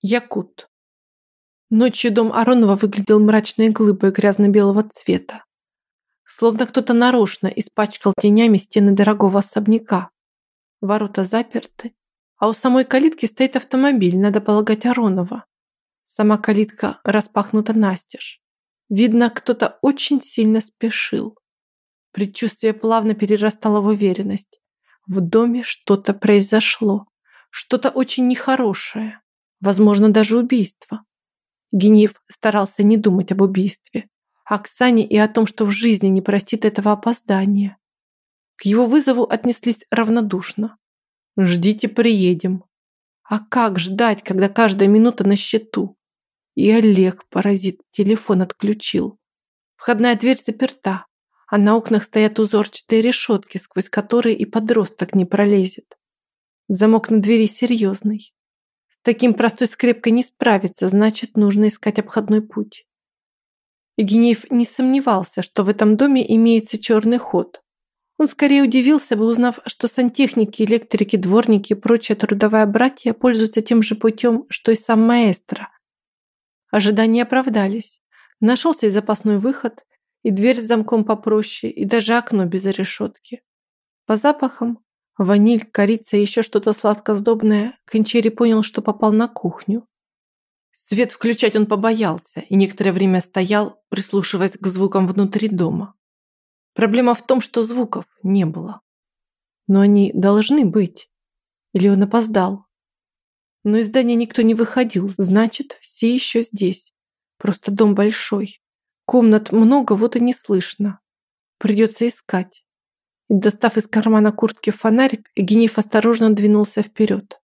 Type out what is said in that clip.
Якут. Ночью дом Аронова выглядел мрачной глыбой грязно-белого цвета. Словно кто-то нарочно испачкал тенями стены дорогого особняка. Ворота заперты, а у самой калитки стоит автомобиль, надо полагать, Аронова. Сама калитка распахнута настежь. Видно, кто-то очень сильно спешил. Предчувствие плавно перерастало в уверенность. В доме что-то произошло. Что-то очень нехорошее возможно, даже убийство. Генев старался не думать об убийстве, Оксане и о том, что в жизни не простит этого опоздания. К его вызову отнеслись равнодушно. «Ждите, приедем». А как ждать, когда каждая минута на счету? И Олег, паразит, телефон отключил. Входная дверь заперта, а на окнах стоят узорчатые решетки, сквозь которые и подросток не пролезет. Замок на двери серьезный. С таким простой скрепкой не справиться, значит, нужно искать обходной путь. Евгеньев не сомневался, что в этом доме имеется черный ход. Он скорее удивился бы, узнав, что сантехники, электрики, дворники и прочая трудовая братья пользуются тем же путем, что и сам маэстро. Ожидания оправдались. Нашелся и запасной выход, и дверь с замком попроще, и даже окно без решетки. По запахам Ваниль, корица и еще что-то сладко-сдобное, Кончери понял, что попал на кухню. Свет включать он побоялся и некоторое время стоял, прислушиваясь к звукам внутри дома. Проблема в том, что звуков не было. Но они должны быть. Или он опоздал. Но из здания никто не выходил, значит, все еще здесь. Просто дом большой. Комнат много, вот и не слышно. Придется искать. Достав из кармана куртки фонарик, Генев осторожно двинулся вперед.